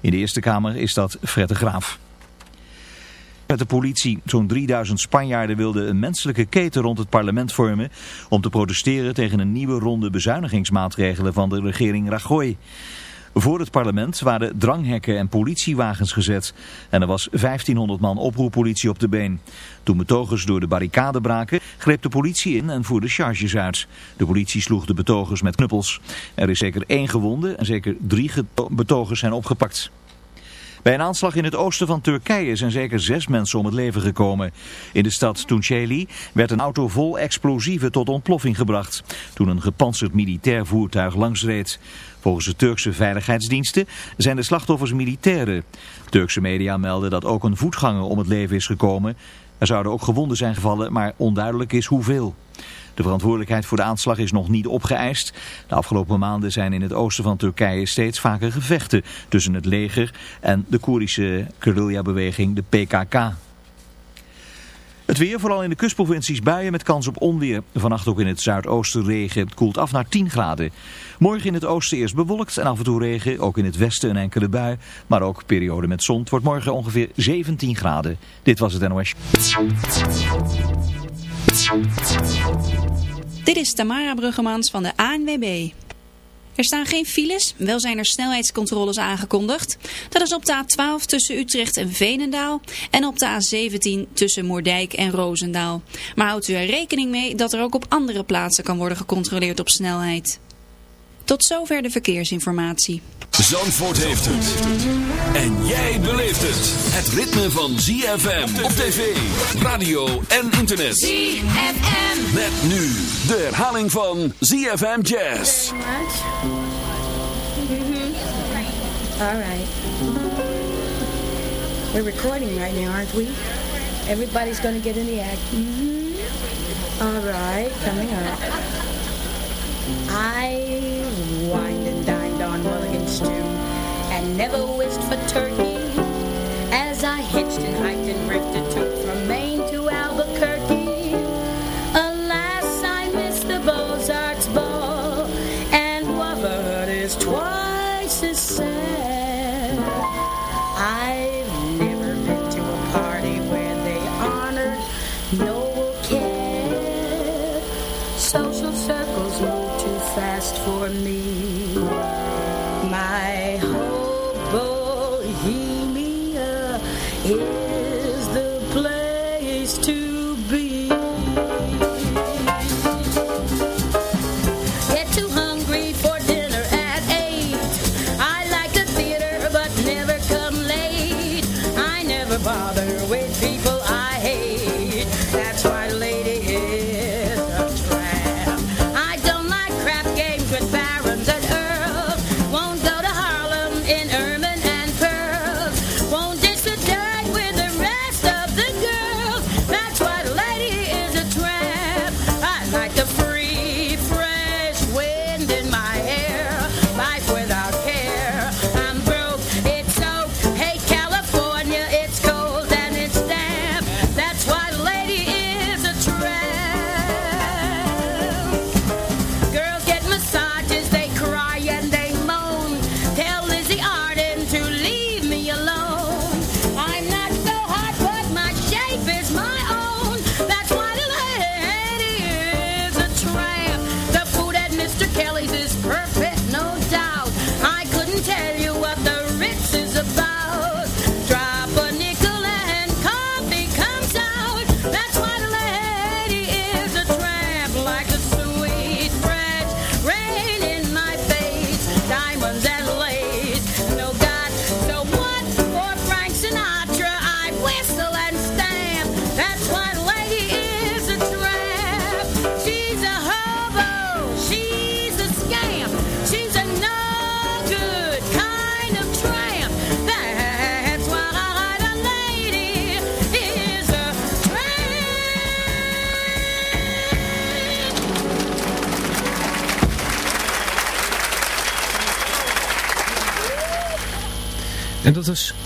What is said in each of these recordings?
In de Eerste Kamer is dat Fred de Graaf. Met de politie. Zo'n 3000 Spanjaarden wilden een menselijke keten rond het parlement vormen om te protesteren tegen een nieuwe ronde bezuinigingsmaatregelen van de regering Rajoy. Voor het parlement waren dranghekken en politiewagens gezet en er was 1500 man oproeppolitie op de been. Toen betogers door de barricade braken, greep de politie in en voerde charges uit. De politie sloeg de betogers met knuppels. Er is zeker één gewonde en zeker drie betogers zijn opgepakt. Bij een aanslag in het oosten van Turkije zijn zeker zes mensen om het leven gekomen. In de stad Tunceli werd een auto vol explosieven tot ontploffing gebracht. Toen een gepantserd militair voertuig langsreed. Volgens de Turkse veiligheidsdiensten zijn de slachtoffers militairen. Turkse media melden dat ook een voetganger om het leven is gekomen. Er zouden ook gewonden zijn gevallen, maar onduidelijk is hoeveel. De verantwoordelijkheid voor de aanslag is nog niet opgeëist. De afgelopen maanden zijn in het oosten van Turkije steeds vaker gevechten tussen het leger en de Koerdische guerrilla-beweging, de PKK. Het weer, vooral in de kustprovincies buien met kans op onweer. Vannacht ook in het zuidoosten regen. Het koelt af naar 10 graden. Morgen in het oosten eerst bewolkt en af en toe regen. Ook in het westen een enkele bui. Maar ook periode met zon. Het wordt morgen ongeveer 17 graden. Dit was het NOS. Dit is Tamara Bruggemans van de ANWB. Er staan geen files, wel zijn er snelheidscontroles aangekondigd. Dat is op de A12 tussen Utrecht en Veenendaal en op de A17 tussen Moerdijk en Roosendaal. Maar houdt u er rekening mee dat er ook op andere plaatsen kan worden gecontroleerd op snelheid. Tot zover de verkeersinformatie. Zandvoort heeft het. En jij beleeft het. Het ritme van ZFM op tv, radio en internet. ZFM. Met nu de herhaling van ZFM Jazz. Mm-hmm. All right. We're recording right now, aren't we? Everybody's going to get in the act. Mm-hmm. All right, coming up. I wined and dined on mulligan stew and never wished for turkey as I hitched and hiked and drifted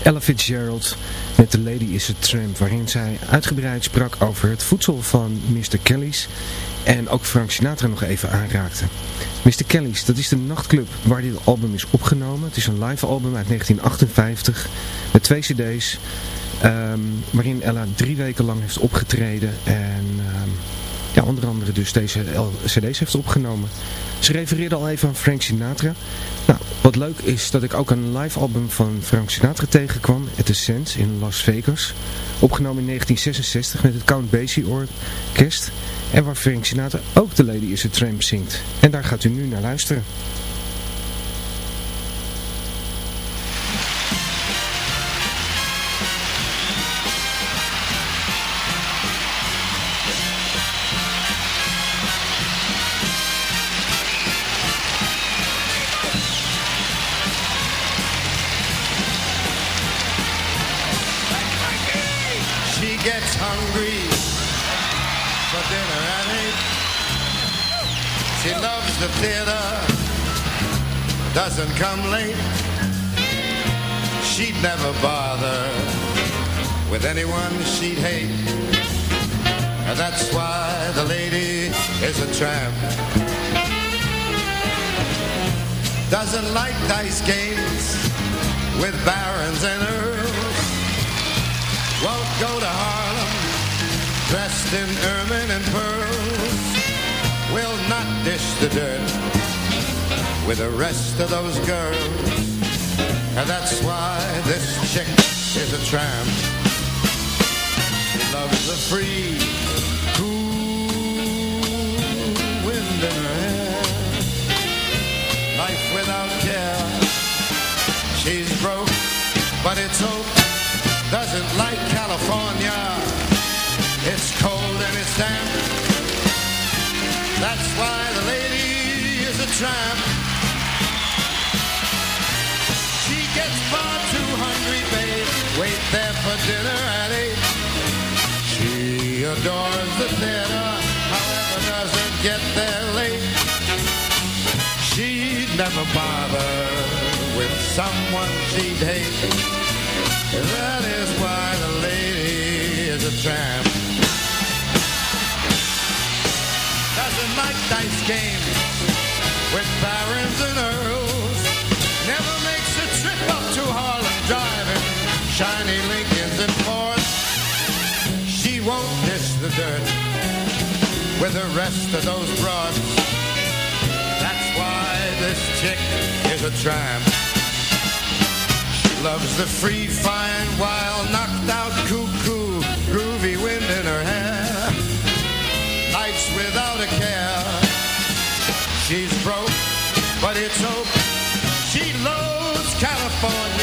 Ella Fitzgerald met The Lady is a Tramp, waarin zij uitgebreid sprak over het voedsel van Mr. Kelly's en ook Frank Sinatra nog even aanraakte. Mr. Kelly's, dat is de nachtclub waar dit album is opgenomen. Het is een live album uit 1958 met twee cd's, ehm, waarin Ella drie weken lang heeft opgetreden en um, ja, onder andere dus deze cd's heeft opgenomen. Ze refereerde al even aan Frank Sinatra. Nou, wat leuk is dat ik ook een live album van Frank Sinatra tegenkwam, At the Sands in Las Vegas. Opgenomen in 1966 met het Count Basie Orkest. En waar Frank Sinatra ook The Lady is a Tramp zingt. En daar gaat u nu naar luisteren. Doesn't come late. She'd never bother With anyone she'd hate. And that's why the lady is a tramp. Doesn't like dice games With barons and earls Won't go to Dressed in ermine and pearls Will not dish the dirt with the rest of those girls. And that's why this chick is a tramp. Loves the free, damp. That's why the lady is a tramp. She gets far too hungry, babe. Wait there for dinner at eight. She adores the theater, however doesn't get there late. She'd never bother with someone she'd hate. That is why the lady is a tramp. Games with barons and earls. Never makes a trip up to Harlem driving shiny Lincolns and Fords. She won't dish the dirt with the rest of those broads. That's why this chick is a tramp. She loves the free, fine, wild, knocked out, but it's hope. She loves California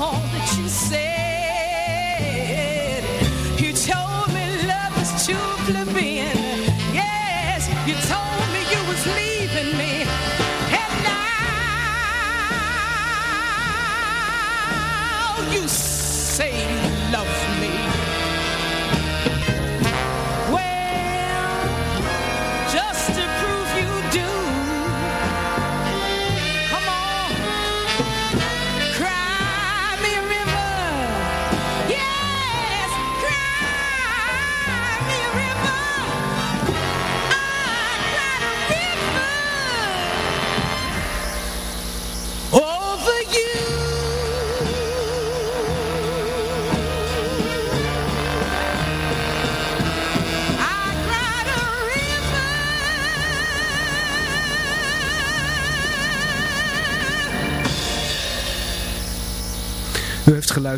all that you said.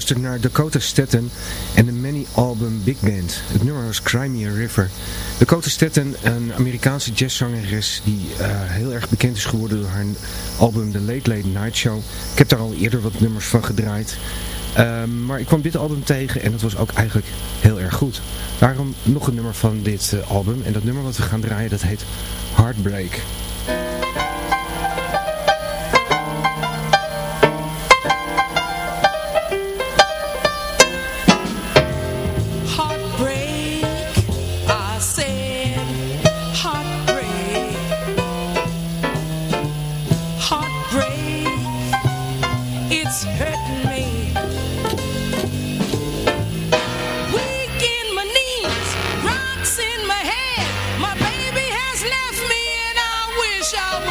Geluisterd naar Dakota Staten en de Many-album Big Band. Het nummer was Cry Me a River. Dakota Staten, een Amerikaanse jazzzangeres die uh, heel erg bekend is geworden door haar album The Late Late Night Show. Ik heb daar al eerder wat nummers van gedraaid. Uh, maar ik kwam dit album tegen en dat was ook eigenlijk heel erg goed. Daarom nog een nummer van dit uh, album. En dat nummer wat we gaan draaien, dat heet Heartbreak. shower.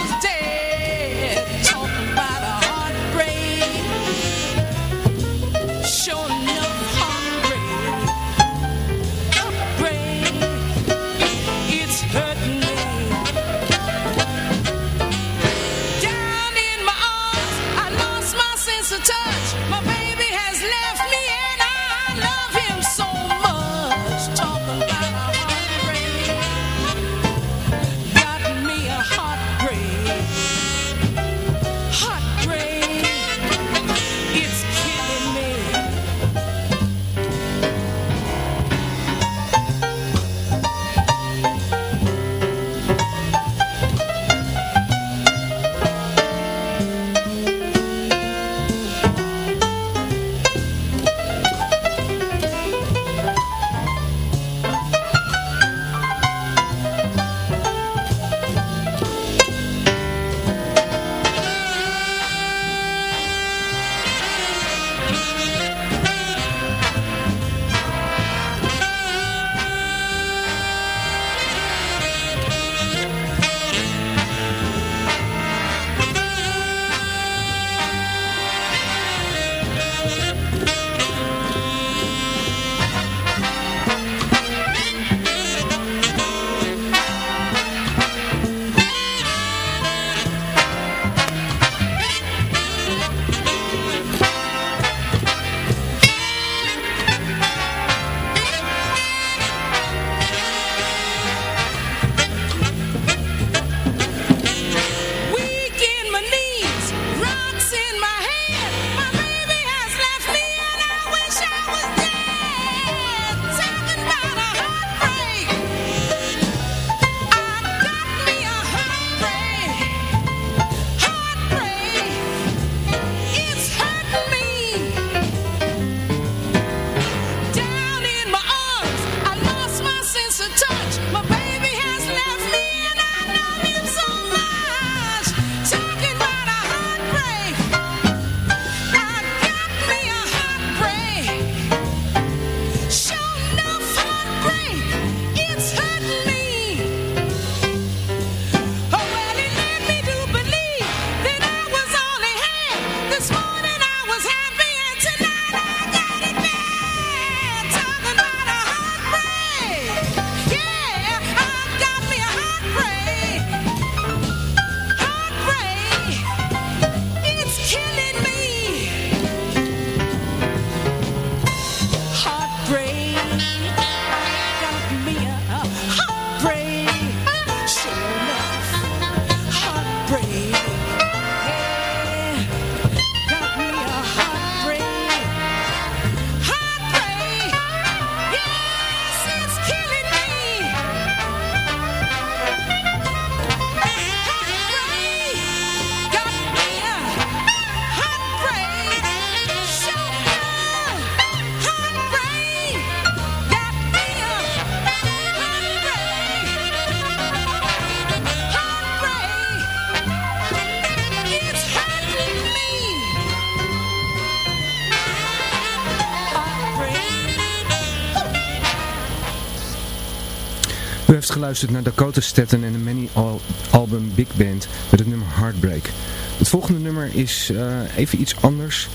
geluisterd naar Dakota Staten en de Many Al album Big Band met het nummer Heartbreak. Het volgende nummer is eh, even iets anders.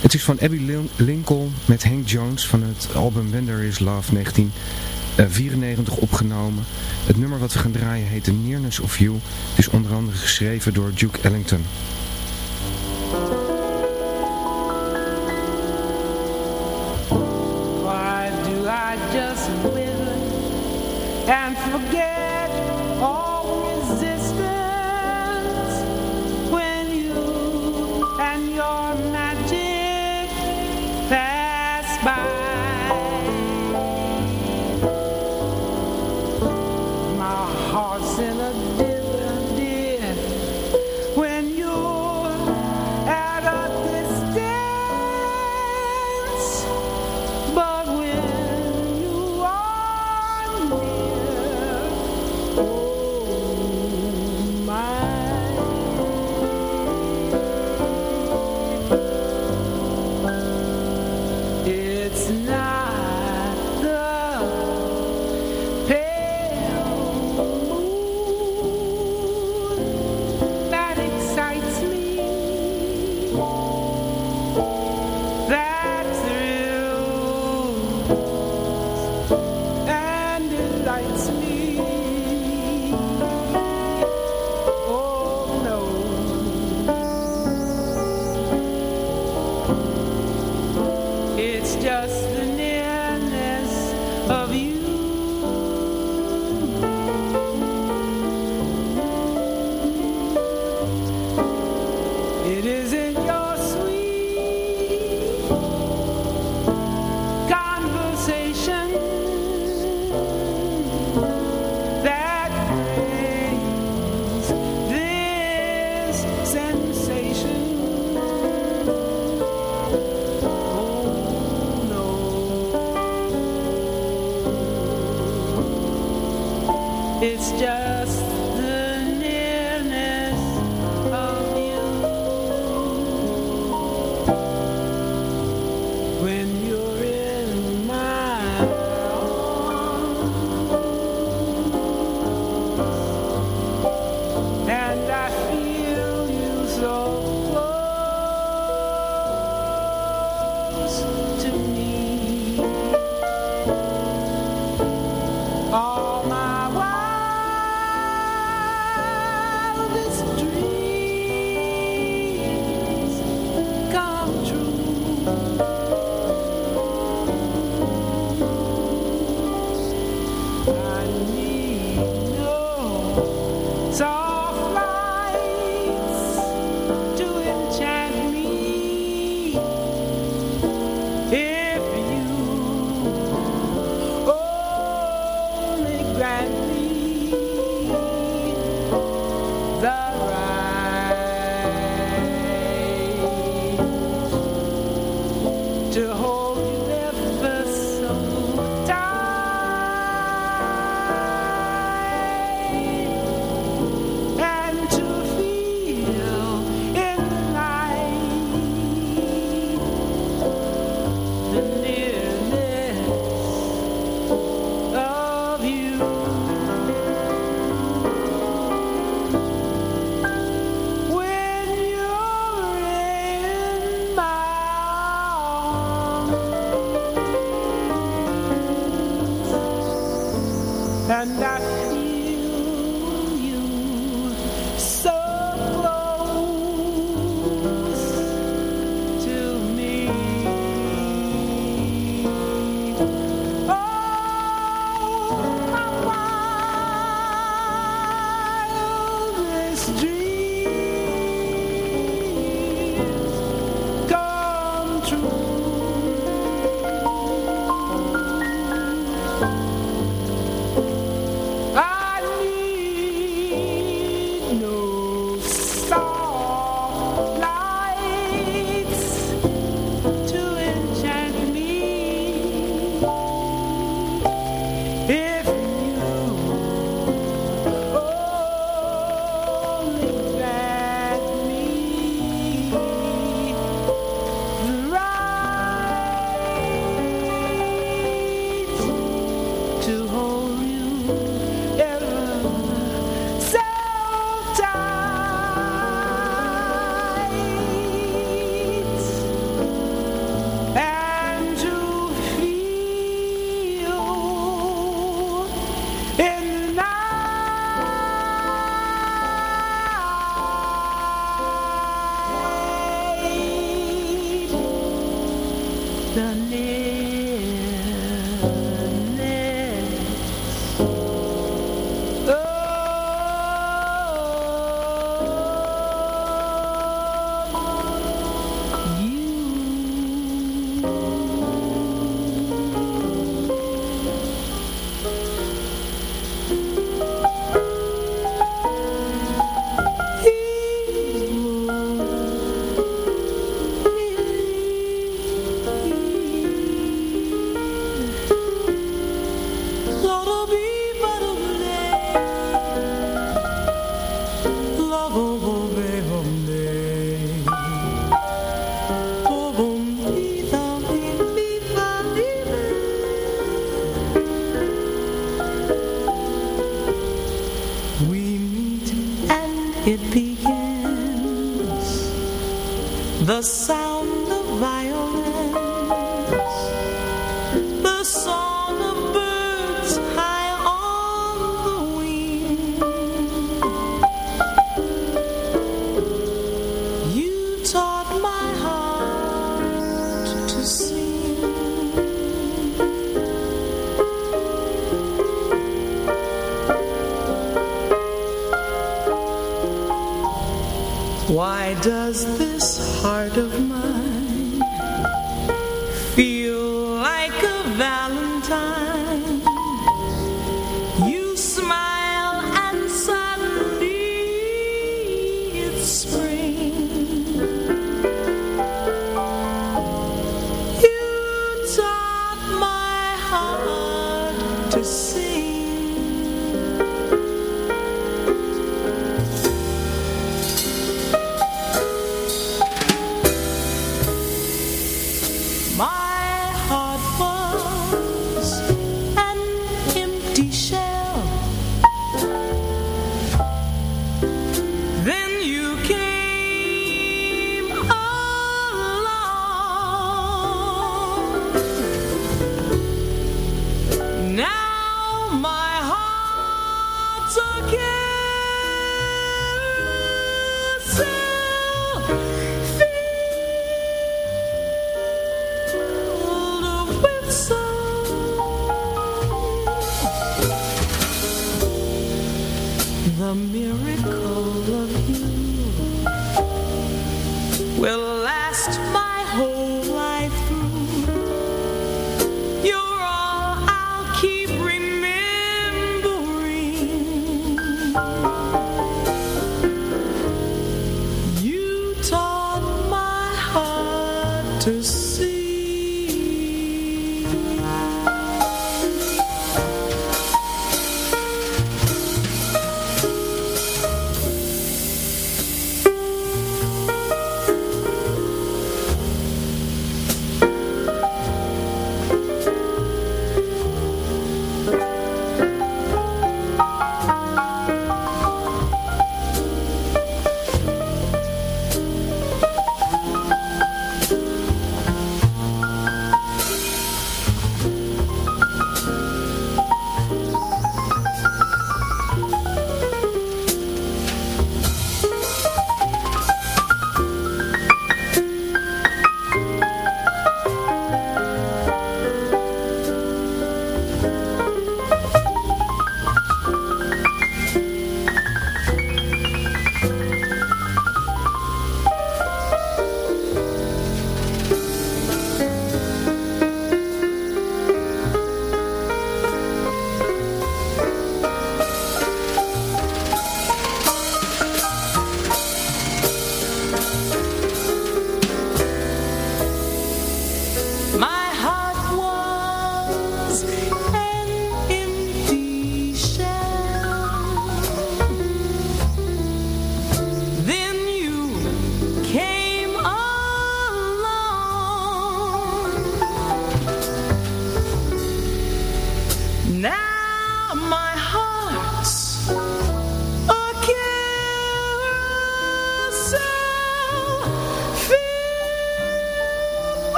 Het is van Abby Lincoln met Hank Jones van het album When There Is Love 1994 eh, opgenomen. Het nummer wat we gaan draaien heet The Nearness of You. Het is onder andere geschreven door Duke Ellington. and forget.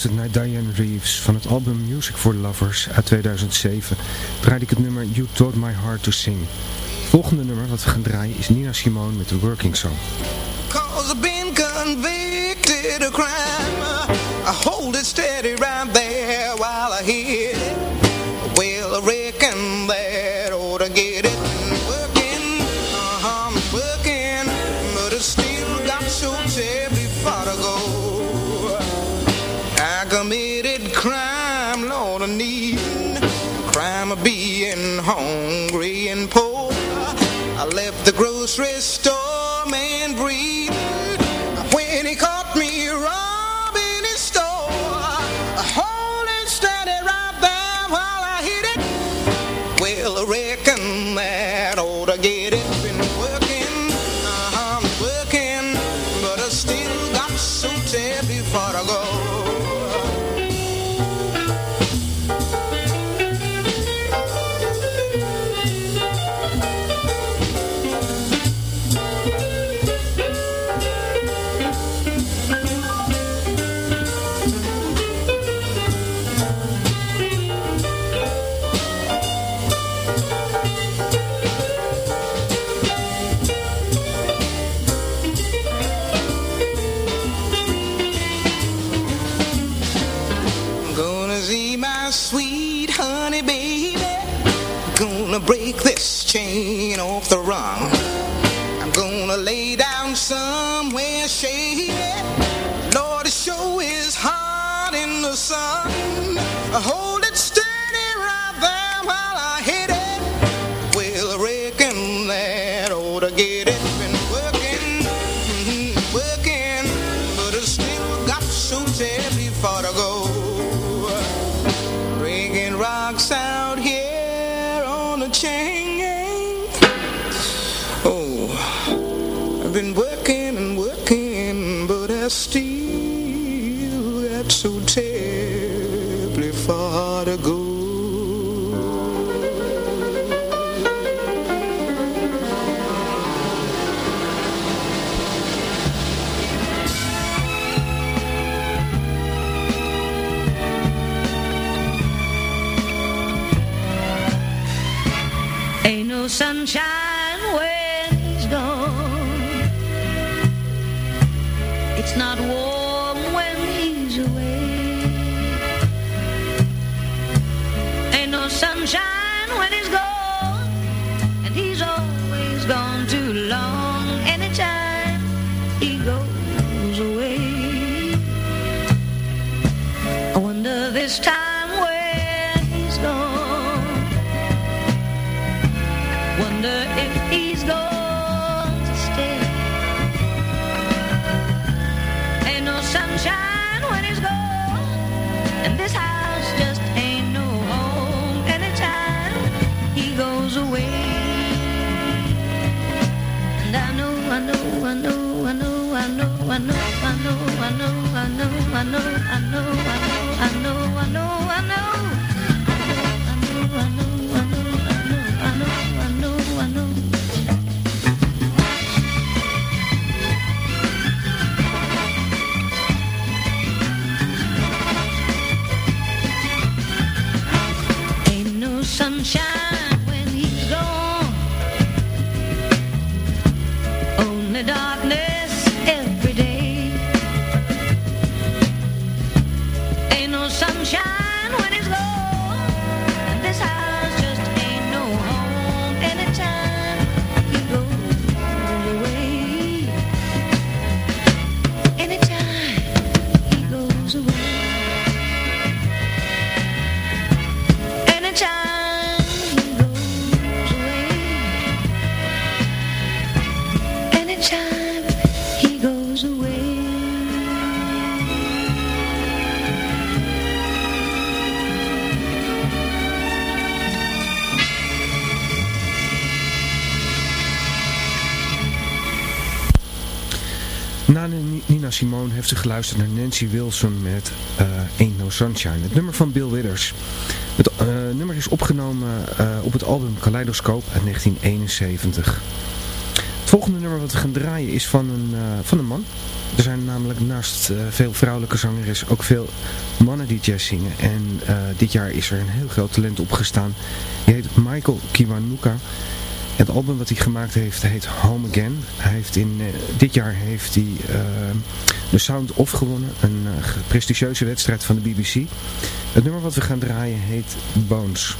geluisterd naar Diane Reeves van het album Music for Lovers uit 2007. Draai ik het nummer You Taught My Heart to Sing. Het volgende nummer wat we gaan draaien is Nina Simone met The Working Song. A whole Simone heeft ze geluisterd naar Nancy Wilson met uh, Ain't No Sunshine. Het nummer van Bill Withers. Het eh, nummer is opgenomen eh, op het album Kaleidoscope uit 1971. Het volgende nummer wat we gaan draaien is van een, van een man. Er zijn namelijk naast veel vrouwelijke zangeres ook veel mannen die jazz zingen. En dit jaar is er een heel groot talent opgestaan. Die heet Michael Kiwanuka. Het album wat hij gemaakt heeft heet Home Again. Hij heeft in, dit jaar heeft hij de Sound Off gewonnen. Een prestigieuze wedstrijd van de BBC. Het nummer wat we gaan draaien heet Bones.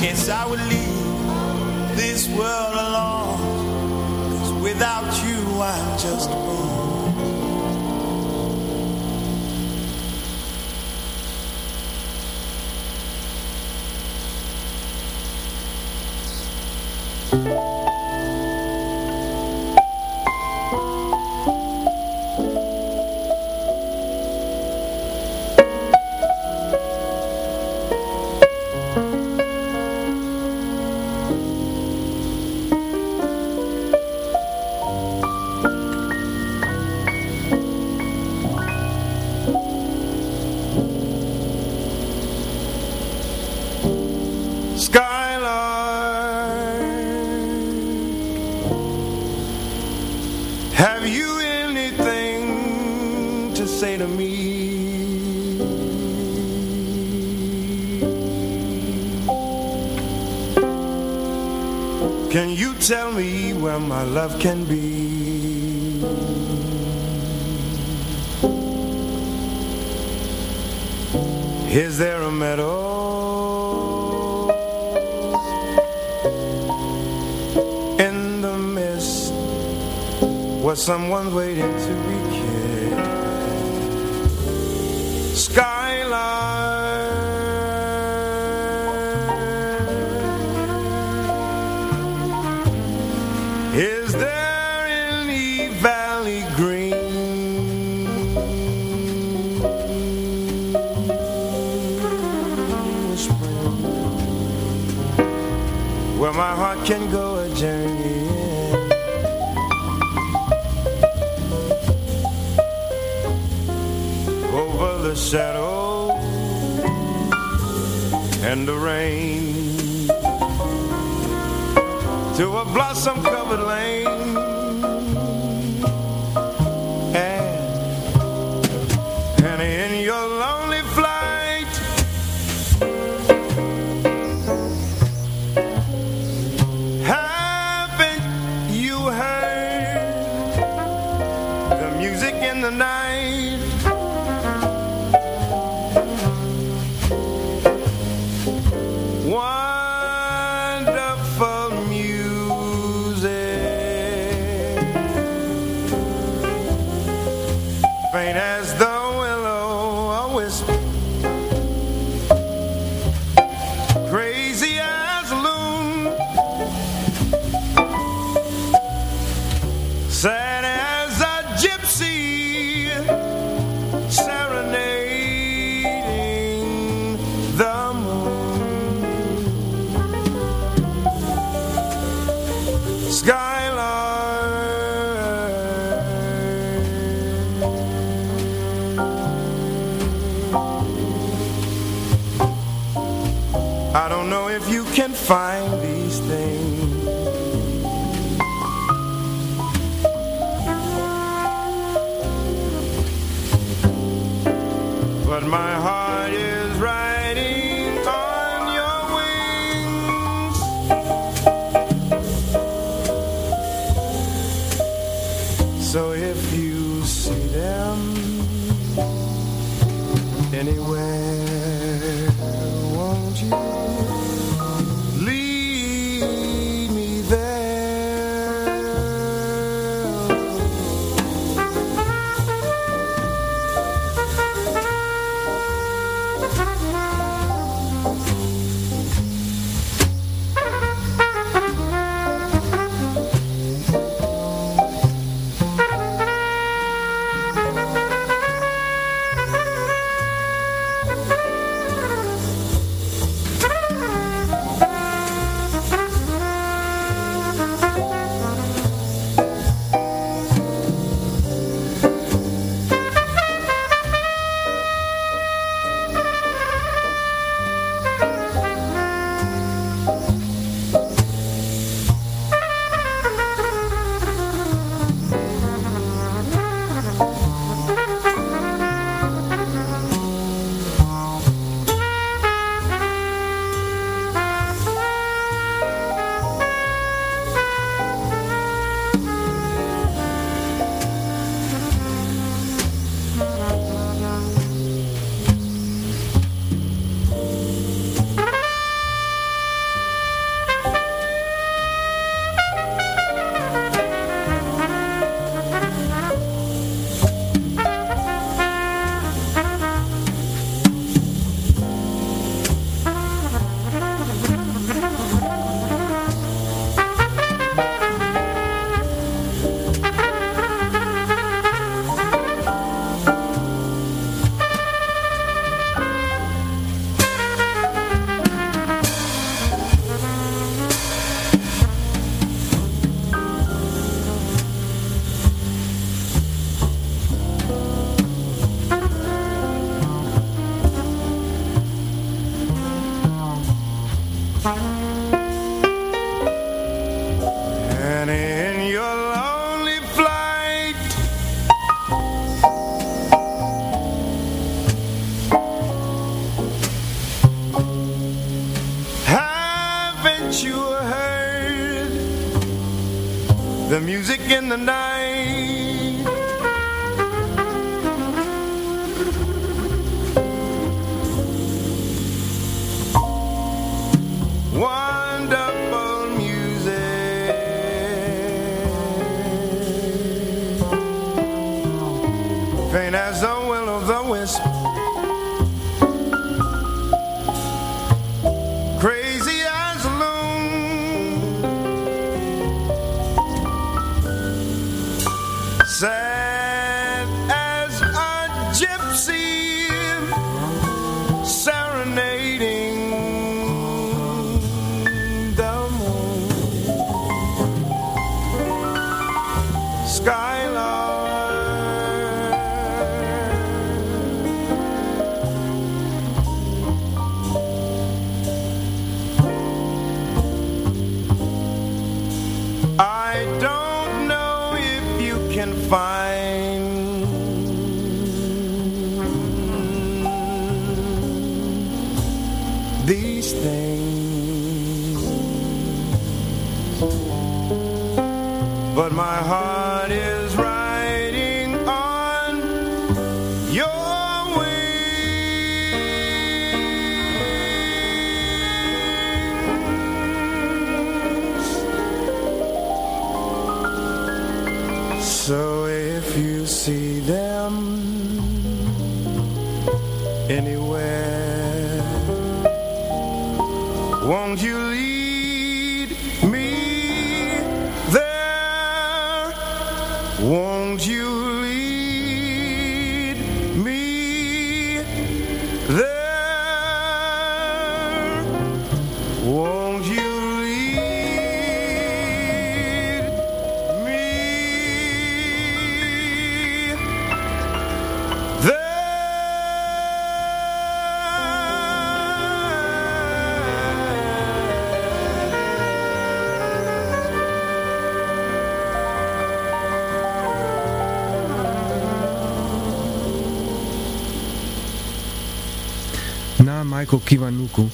guess I would leave this world alone. Cause without you, I'm just a fool. love can go a journey Over the shadow and the rain. To a blossom covered lane. anywhere. Michael Kiwanuku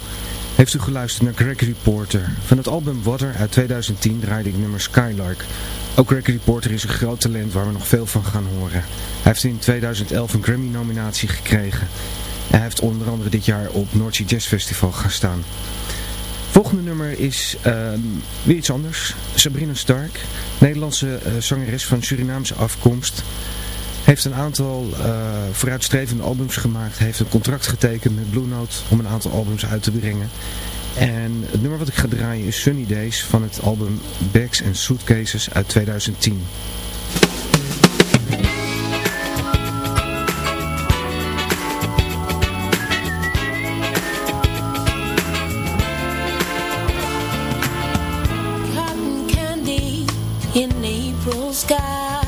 heeft u geluisterd naar Gregory Porter. Van het album Water uit 2010 draaide ik nummer Skylark. Ook Gregory Porter is een groot talent waar we nog veel van gaan horen. Hij heeft in 2011 een Grammy nominatie gekregen. En hij heeft onder andere dit jaar op Sea Jazz Festival gaan staan. Volgende nummer is ehm, weer iets anders. Sabrina Stark, Nederlandse eh, zangeres van Surinaamse afkomst. Heeft een aantal eh, vooruitstrevende albums gemaakt. Heeft een contract getekend met Blue Note om een aantal albums uit te brengen. En het nummer wat ik ga draaien is Sunny Days van het album Bags and Suitcases uit 2010. cotton candy in April skies.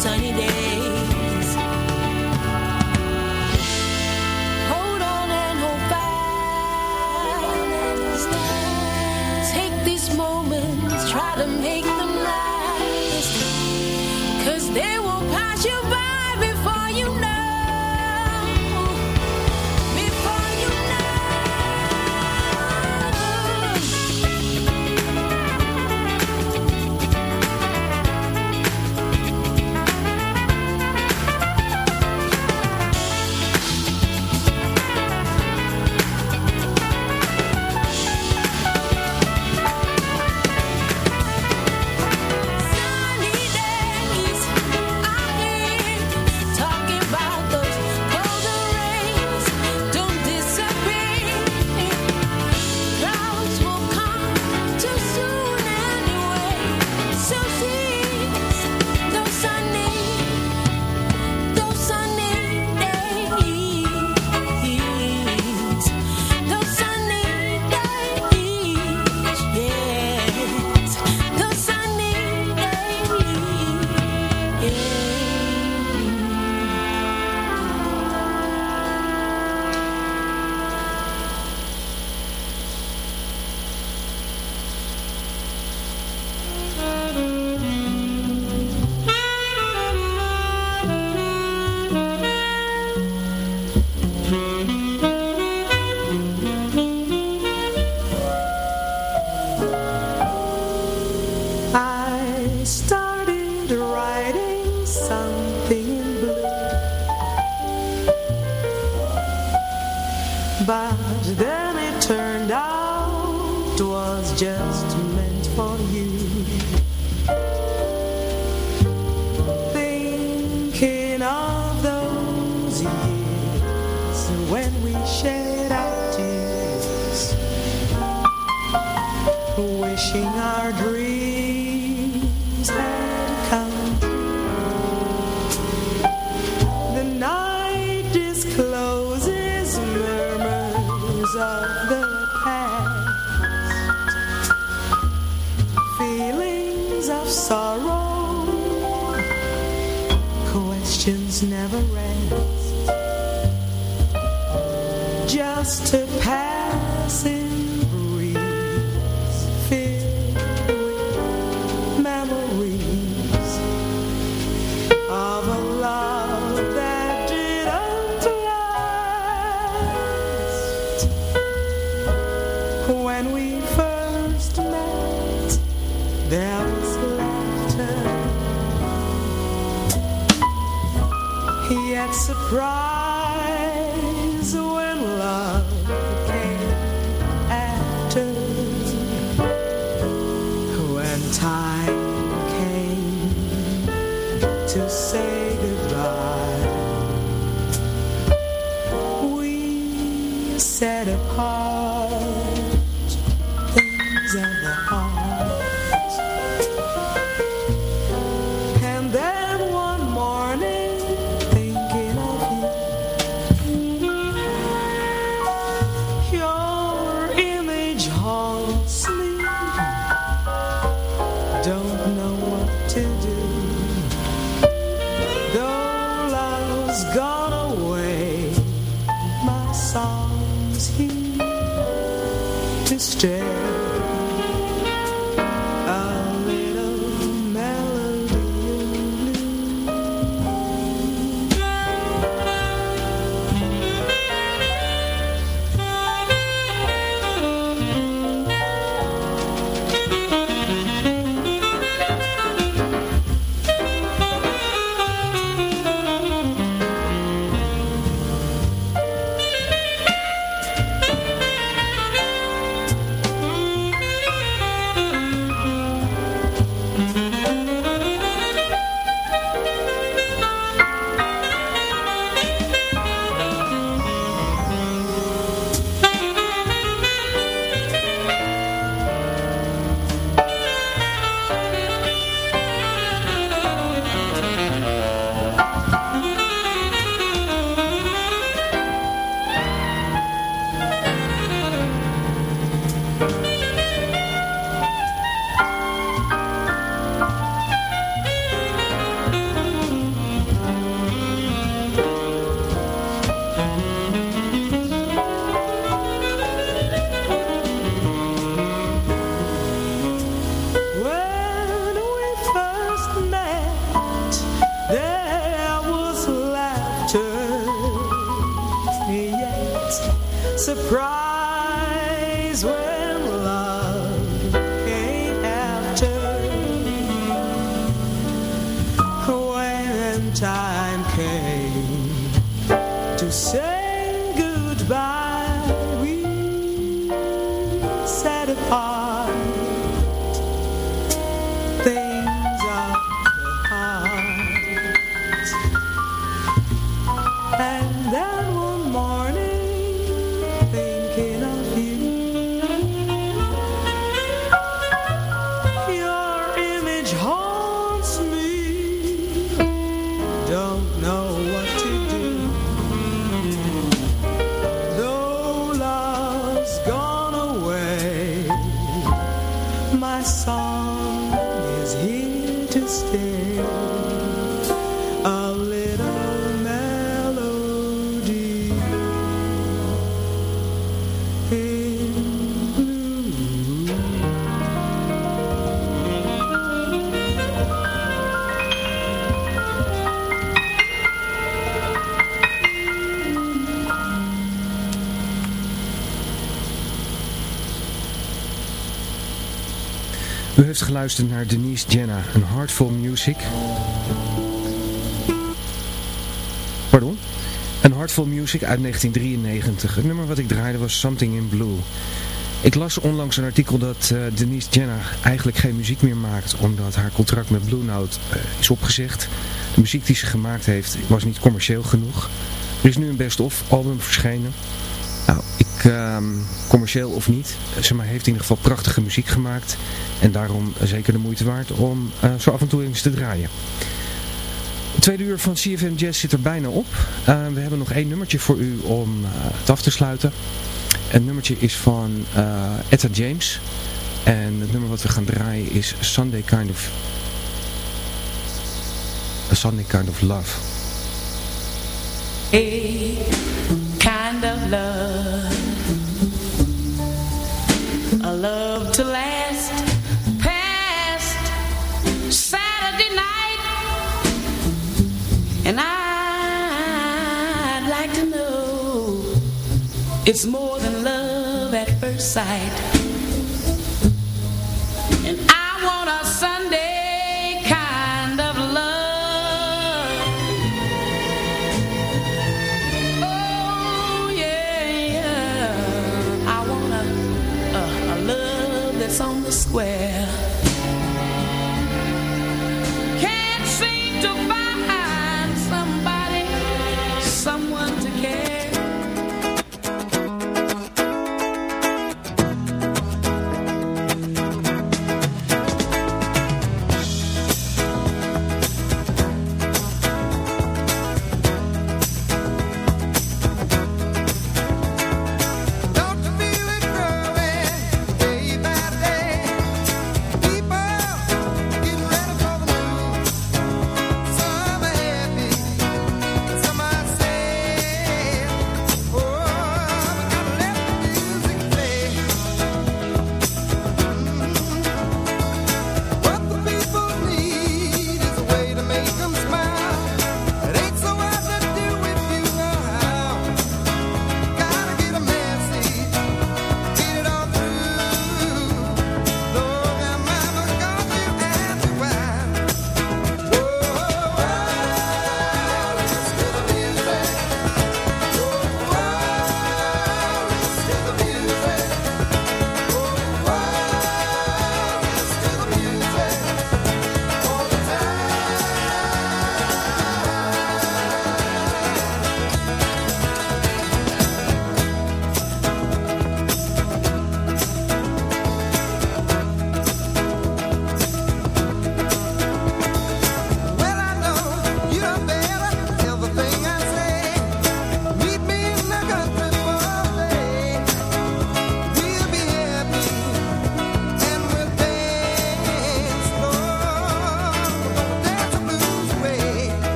sunny day. then it turned out was just meant for you. Thinking of those years when we shed our tears. Wishing our dreams never ends just to pass stay. Heeft geluisterd naar Denise Jenna, een Heartful Music. Pardon? Een Heartful Music uit 1993. Het nummer wat ik draaide was Something in Blue. Ik las onlangs een artikel dat uh, Denise Jenna eigenlijk geen muziek meer maakt omdat haar contract met Blue Note uh, is opgezegd. De muziek die ze gemaakt heeft was niet commercieel genoeg. Er is nu een best-of album verschenen. Nou, ik, uh, commercieel of niet, ze maar heeft in ieder geval prachtige muziek gemaakt. En daarom zeker de moeite waard om uh, zo af en toe eens te draaien. Het tweede uur van CFM Jazz zit er bijna op. Uh, we hebben nog één nummertje voor u om het af te sluiten. Het nummertje is van Etta James. En het nummer wat we gaan draaien is Sunday Kind of... A Sunday Kind of Love. A It's more than love at first sight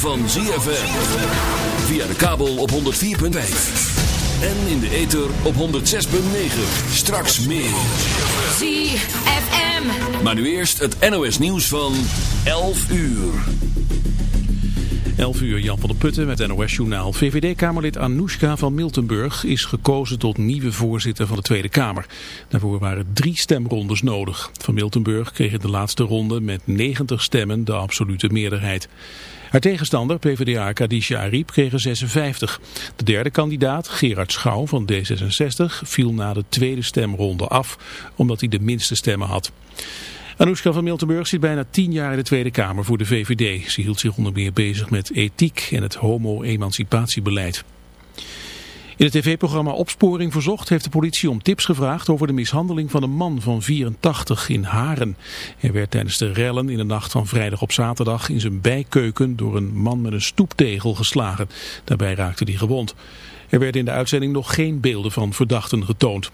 van ZFM. Via de kabel op 104.5. En in de ether op 106.9. Straks meer. ZFM. Maar nu eerst het NOS nieuws van 11 uur. 11 uur Jan van der Putten met NOS Journaal. VVD-Kamerlid Anoushka van Miltenburg is gekozen tot nieuwe voorzitter van de Tweede Kamer. Daarvoor waren drie stemrondes nodig. Van Miltenburg kreeg in de laatste ronde met 90 stemmen de absolute meerderheid. Haar tegenstander, PvdA Kadisha Ariep, kreeg er 56. De derde kandidaat, Gerard Schouw van D66, viel na de tweede stemronde af, omdat hij de minste stemmen had. Anoushka van Miltenburg zit bijna tien jaar in de Tweede Kamer voor de VVD. Ze hield zich onder meer bezig met ethiek en het homo-emancipatiebeleid. In het tv-programma Opsporing Verzocht heeft de politie om tips gevraagd over de mishandeling van een man van 84 in Haren. Hij werd tijdens de rellen in de nacht van vrijdag op zaterdag in zijn bijkeuken door een man met een stoeptegel geslagen. Daarbij raakte hij gewond. Er werden in de uitzending nog geen beelden van verdachten getoond.